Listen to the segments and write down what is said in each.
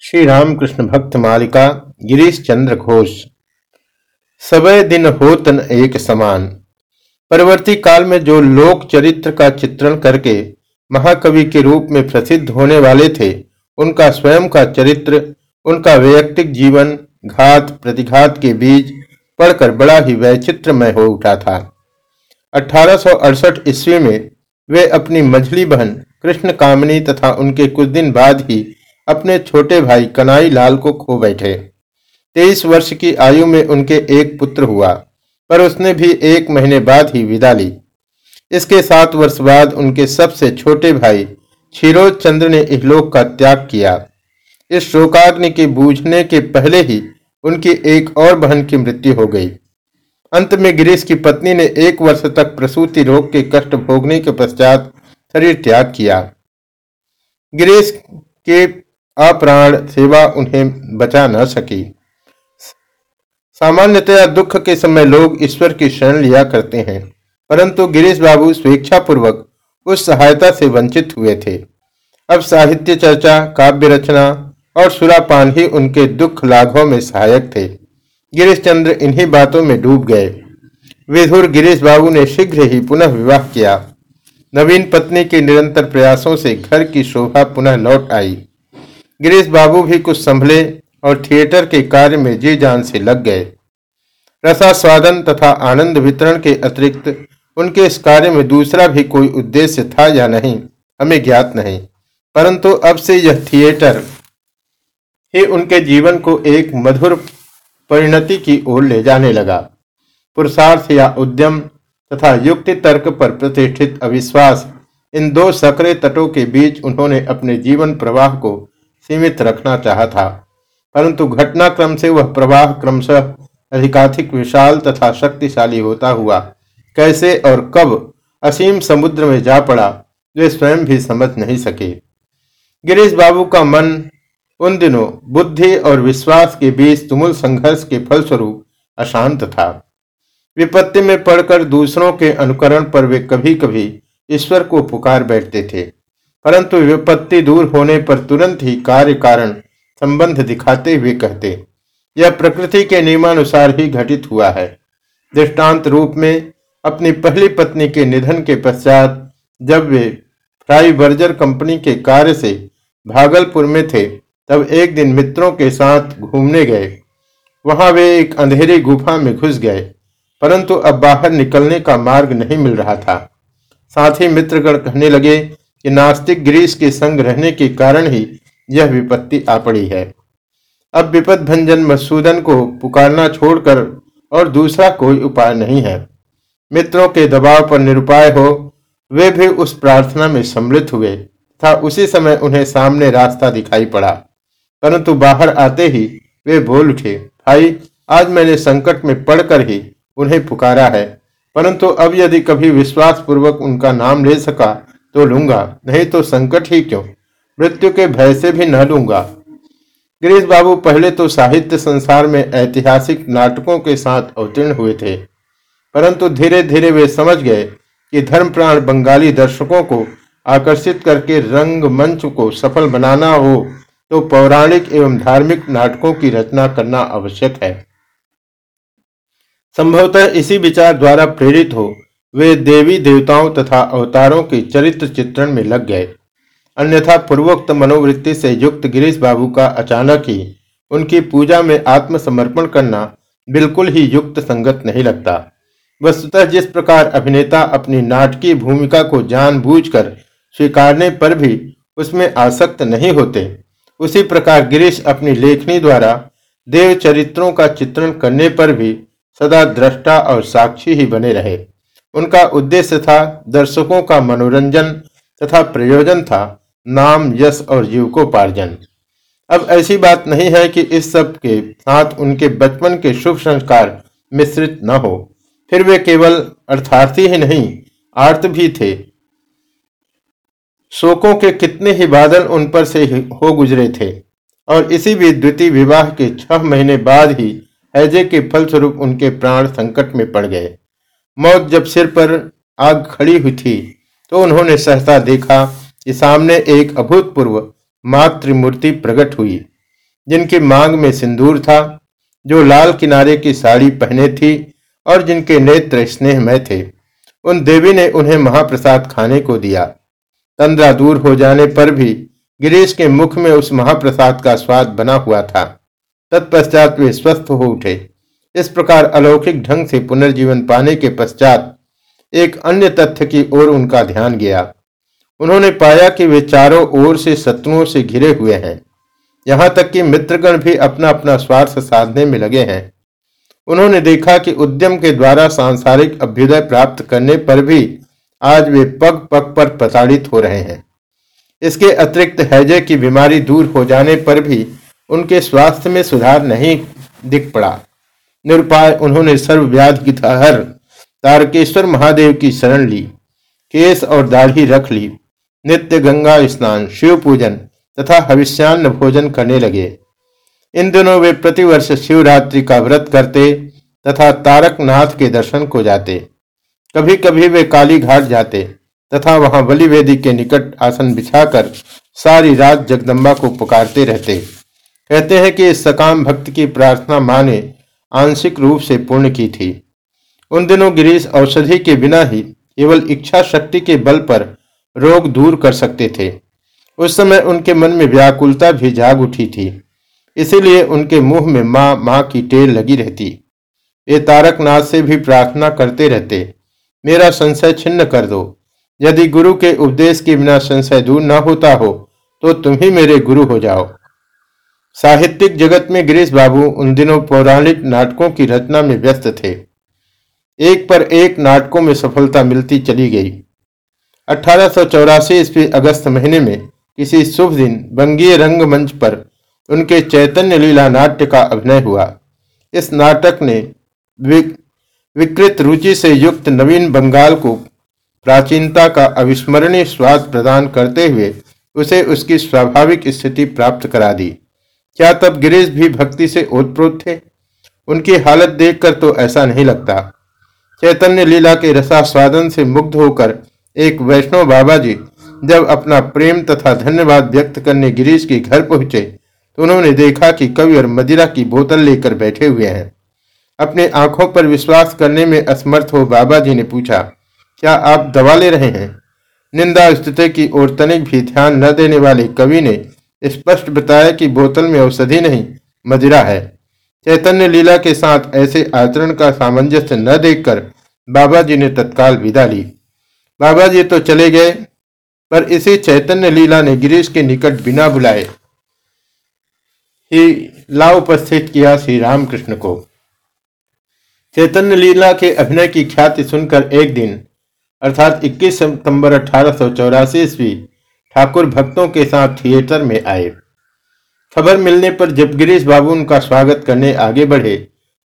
श्री रामकृष्ण भक्त मालिका गिरीश चंद्र घोष। सबय दिन होतन एक समान। परवर्ती काल में जो लोक चरित्र का चित्रण करके महाकवि के रूप में प्रसिद्ध होने वाले थे, उनका स्वयं का चरित्र, उनका वैयक्तिक जीवन, घात, प्रतिघात के बीच पढ़कर बड़ा ही वैचित्रमय हो उठा था। अठारह ईस्वी में वे अपनी मझली बहन कृष्ण कामनी तथा उनके कुछ दिन बाद ही अपने छोटे भाई कनाई लाल को खो बैठे। तेईस वर्ष की आयु में उनके एक पुत्र हुआ, पर उसने भी एक महीने बाद ही विदा ली। इसके सात वर्ष बाद उनके सबसे छोटे भाई क्षीरोज चंद्र ने इहलोक का त्याग किया। इस शोकाग्नि के बूझने के पहले ही उनकी एक और बहन की मृत्यु हो गई। अंत में गिरीश की पत्नी ने एक वर्ष तक प्रसूति रोग के कष्ट भोगने के पश्चात शरीर त्याग किया। गिरीश के अप्राण सेवा उन्हें बचा न सकी। सामान्यतया दुख के समय लोग ईश्वर की शरण लिया करते हैं, परंतु गिरीश बाबू स्वेच्छापूर्वक उस सहायता से वंचित हुए थे। अब साहित्य चर्चा, काव्य रचना और सुरापान ही उनके दुख लाघों में सहायक थे। गिरीश चंद्र इन्हीं बातों में डूब गए। विधुर गिरीश बाबू ने शीघ्र ही पुनः विवाह किया। नवीन पत्नी के निरंतर प्रयासों से घर की शोभा पुनः लौट आई। गिरीश बाबू भी कुछ संभले और थिएटर के कार्य में जी जान से लग गए। रसास्वादन तथा आनंद वितरण के अतिरिक्त उनके इस कार्य में दूसरा भी कोई उद्देश्य था या नहीं, हमें ज्ञात नहीं। परंतु अब से यह थिएटर ही उनके जीवन को एक मधुर परिणति की ओर ले जाने लगा। पुरुषार्थ या उद्यम तथा युक्ति तर्क पर प्रतिष्ठित अविश्वास इन दो सकरे तटों के बीच उन्होंने अपने जीवन प्रवाह को सीमित रखना चाहा था, परंतु घटनाक्रम से वह प्रवाह क्रमशः अधिकाधिक विशाल तथा शक्तिशाली होता हुआ, कैसे और कब असीम समुद्र में जा पड़ा, वे स्वयं भी समझ नहीं सके। गिरीश बाबू का मन उन दिनों बुद्धि और विश्वास के बीच तुमुल संघर्ष के फलस्वरूप अशांत था। विपत्ति में पड़कर दूसरों के अनुकरण पर वे कभी कभी ईश्वर को पुकार बैठते थे। परंतु विपत्ति दूर होने पर तुरंत ही कार्य कारण संबंध दिखाते हुए कहते, यह प्रकृति के नियमानुसार ही घटित हुआ है। दृष्टांत रूप में अपनी पहली पत्नी के निधन के पश्चात जब वे फ्राई बर्जर कंपनी के कार्य से भागलपुर में थे, तब एक दिन मित्रों के साथ घूमने गए। वहाँ वे एक अंधेरी गुफा में घुस गए, परंतु अब बाहर निकलने का मार्ग नहीं मिल रहा था। साथ ही मित्रगण कहने लगे कि नास्तिक ग्रीस के संग रहने के कारण ही यह विपत्ति आ पड़ी है। अब विपद भंजन मसूदन को पुकारना छोड़कर और दूसरा कोई उपाय नहीं है। मित्रों के दबाव पर निरुपाय हो, वे भी उस प्रार्थना में सम्मिलित हुए। था उसी समय उन्हें सामने रास्ता दिखाई पड़ा। परंतु बाहर आते ही वे बोल उठे, भाई, आज मैंने संकट में पड़कर ही उन्हें पुकारा है। परंतु अब यदि कभी विश्वास पूर्वक उनका नाम ले सका तो लूँगा, नहीं तो संकट ही क्यों? मृत्यु के भय से भी न लूँगा। गिरीश बाबू पहले तो साहित्य संसार में ऐतिहासिक नाटकों के साथ अवतीर्ण हुए थे, परंतु धीरे धीरे वे समझ गए कि धर्म प्राण बंगाली दर्शकों को आकर्षित करके रंग मंच को सफल बनाना हो तो पौराणिक एवं धार्मिक नाटकों की रचना करना आवश्यक है। संभवतः इसी विचार द्वारा प्रेरित हो वे देवी देवताओं तथा अवतारों के चरित्र चित्रण में लग गए। अन्यथा पूर्वोक्त मनोवृत्ति से युक्त गिरीश बाबू का अचानक ही उनकी पूजा में आत्मसमर्पण करना बिल्कुल ही युक्त संगत नहीं लगता। वस्तुतः जिस प्रकार अभिनेता अपनी नाटकीय भूमिका को जानबूझकर स्वीकारने पर भी उसमें आसक्त नहीं होते, उसी प्रकार गिरीश अपनी लेखनी द्वारा देव चरित्रों का चित्रण करने पर भी सदा दृष्टा और साक्षी ही बने रहे। उनका उद्देश्य था दर्शकों का मनोरंजन तथा प्रयोजन था, नाम, यश और जीवकोपार्जन। अब ऐसी बात नहीं है कि इस सब के साथ उनके बचपन के शुभ संस्कार मिश्रित न हो। फिर वे केवल अर्थार्थी ही नहीं, आर्त भी थे। शोकों के कितने ही बादल उन पर से हो गुजरे थे। और इसी भी द्वितीय विवाह के छह महीने बाद ही हैजे के फलस्वरूप उनके प्राण संकट में पड़ गए। मौत जब सिर पर आग खड़ी हुई थी तो उन्होंने सहसा देखा कि सामने एक अभूतपूर्व मातृमूर्ति प्रकट हुई, जिनकी मांग में सिंदूर था, जो लाल किनारे की साड़ी पहने थी और जिनके नेत्र स्नेहमय थे। उन देवी ने उन्हें महाप्रसाद खाने को दिया। तंद्रा दूर हो जाने पर भी गिरीश के मुख में उस महाप्रसाद का स्वाद बना हुआ था। तत्पश्चात वे स्वस्थ हो उठे। इस प्रकार अलौकिक ढंग से पुनर्जीवन पाने के पश्चात एक अन्य तथ्य की ओर उनका ध्यान गया। उन्होंने पाया कि वे चारों ओर से शत्रुओं से घिरे हुए हैं। यहाँ तक कि मित्रगण भी अपना अपना स्वार्थ साधने में लगे हैं। उन्होंने देखा कि उद्यम के द्वारा सांसारिक अभ्युदय प्राप्त करने पर भी आज वे पग पग पर प्रताड़ित हो रहे हैं। इसके अतिरिक्त हैजे की बीमारी दूर हो जाने पर भी उनके स्वास्थ्य में सुधार नहीं दिख पड़ा। निरुपाय उन्होंने सर्व व्याध की हर तारकेश्वर महादेव की शरण ली, केस और दाढ़ी रख ली, नित्य गंगा स्नान, शिव पूजन तथा हविष्यान्न भोजन करने लगे। इन दिनों वे प्रतिवर्ष शिवरात्रि का व्रत करते तथा तारकनाथ के दर्शन को जाते। कभी कभी वे काली घाट जाते तथा वहाँ बलि वेदी के निकट आसन बिछाकर सारी रात जगदम्बा को पुकारते रहते। कहते हैं कि इस सकाम भक्त की प्रार्थना माँ ने आंशिक रूप से पूर्ण की थी। उन दिनों गिरीश औषधि के बिना ही केवल इच्छा शक्ति के बल पर रोग दूर कर सकते थे। उस समय उनके मन में व्याकुलता भी जाग उठी थी। इसीलिए उनके मुँह में माँ माँ की टेर लगी रहती। वे तारकनाथ से भी प्रार्थना करते रहते, मेरा संशय छिन्न कर दो। यदि गुरु के उपदेश के बिना संशय दूर न होता हो तो तुम ही मेरे गुरु हो जाओ। साहित्यिक जगत में गिरीश बाबू उन दिनों पौराणिक नाटकों की रचना में व्यस्त थे। एक पर एक नाटकों में सफलता मिलती चली गई। अठारह ईस्वी अगस्त महीने में किसी शुभ दिन बंगीय रंगमंच पर उनके चैतन्य लीला नाट्य का अभिनय हुआ। इस नाटक ने विकृत रुचि से युक्त नवीन बंगाल को प्राचीनता का अविस्मरणीय स्वाद प्रदान करते हुए उसे उसकी स्वाभाविक स्थिति प्राप्त करा दी। क्या तब गिरीश भी भक्ति से ओतप्रोत थे? उनकी हालत देखकर तो ऐसा नहीं लगता। चैतन्य लीला के रसास्वादन से मुग्ध होकर एक वैष्णव बाबा जी जब अपना प्रेम तथा धन्यवाद व्यक्त करने गिरीश के घर पहुँचे तो उन्होंने देखा कि कवि और मदिरा की बोतल लेकर बैठे हुए हैं। अपने आँखों पर विश्वास करने में असमर्थ हो बाबा जी ने पूछा, क्या आप दवा ले रहे हैं? निंदा स्थिति की ओर तनिक भी ध्यान न देने वाले कवि ने स्पष्ट बताया कि बोतल में औषधि नहीं, मदिरा है। चैतन्य लीला के साथ ऐसे आचरण का सामंजस्य न देखकर बाबा जी ने तत्काल विदा ली। बाबा जी तो चले गए, पर इसी चैतन्य लीला ने गिरीश के निकट बिना बुलाए ही ला उपस्थित किया श्री रामकृष्ण को। चैतन्य लीला के अभिनय की ख्याति सुनकर एक दिन, अर्थात 21 सितंबर अठारह सौ चौरासी ईस्वी ठाकुर भक्तों के साथ थिएटर में आए। खबर मिलने पर जब गिरीश बाबू उनका स्वागत करने आगे बढ़े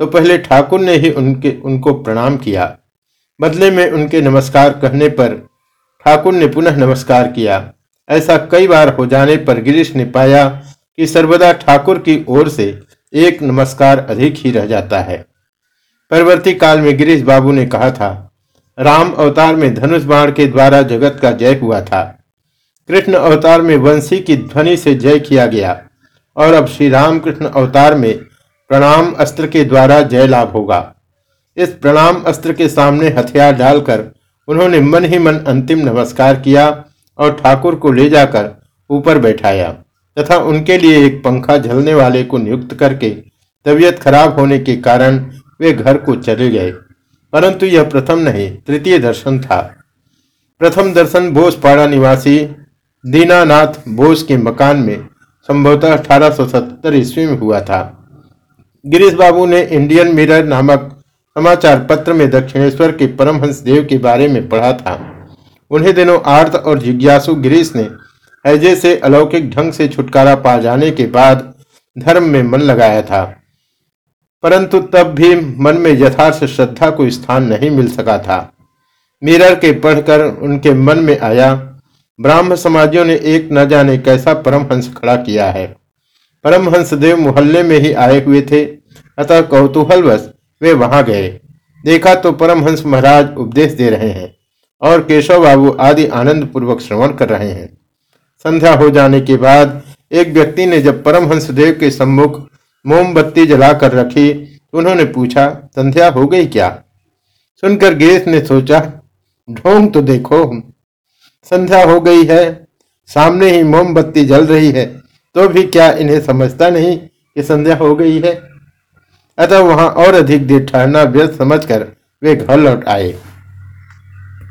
तो पहले ठाकुर ने ही उनके, उनको प्रणाम किया। बदले में उनके नमस्कार कहने पर ठाकुर ने पुनः नमस्कार किया। ऐसा कई बार हो जाने पर गिरीश ने पाया कि सर्वदा ठाकुर की ओर से एक नमस्कार अधिक ही रह जाता है। परवर्ती काल में गिरीश बाबू ने कहा था, राम अवतार में धनुष बाण के द्वारा जगत का जय हुआ था। कृष्ण अवतार में वंशी की ध्वनि से जय किया गया और अब श्री रामकृष्ण अवतार में प्रणाम अस्त्र के द्वारा जय लाभ होगा। इस प्रणाम अस्त्र के सामने हथियार डालकर उन्होंने मन ही मन अंतिम नमस्कार किया और ठाकुर को ले जाकर ऊपर बैठाया तथा उनके लिए एक पंखा झलने वाले को नियुक्त करके तबीयत खराब होने के कारण वे घर को चले गए। परंतु यह प्रथम नहीं, तृतीय दर्शन था। प्रथम दर्शन बोसपाड़ा निवासी दीनानाथ बोस के मकान में संभवतः अठारह ईस्वी में हुआ था। गिरीश बाबू ने इंडियन मिरर नामक समाचार पत्र में दक्षिणेश्वर के परमहंस देव के बारे में पढ़ा था। उन्हें दिनों आर्थ और जिज्ञासु गिरीश ने हैजे से अलौकिक ढंग से छुटकारा पा जाने के बाद धर्म में मन लगाया था। परंतु तब भी मन में यथार्थ श्रद्धा को स्थान नहीं मिल सका था। मिरर के पढ़कर उनके मन में आया ब्राह्म समाजियों ने एक न जाने कैसा परमहंस खड़ा किया है। परमहंस देव मोहल्ले में ही आए हुए थे। अतः कौतूहलवश वे वहाँ गए। देखा तो परमहंस महाराज उपदेश दे रहे हैं और केशव बाबू आदि आनंद पूर्वक श्रवण कर रहे हैं। संध्या हो जाने के बाद एक व्यक्ति ने जब परमहंस देव के सम्मुख मोमबत्ती जलाकर रखी उन्होंने पूछा, संध्या हो गई क्या? सुनकर गिरीश ने सोचा, ढोंग तो देखो संध्या हो गई है, सामने ही मोमबत्ती जल रही है तो भी क्या इन्हें समझता नहीं कि संध्या हो गई है? अतः वहाँ और अधिक देर ठहरना व्यस्त समझकर वे घर लौट आए।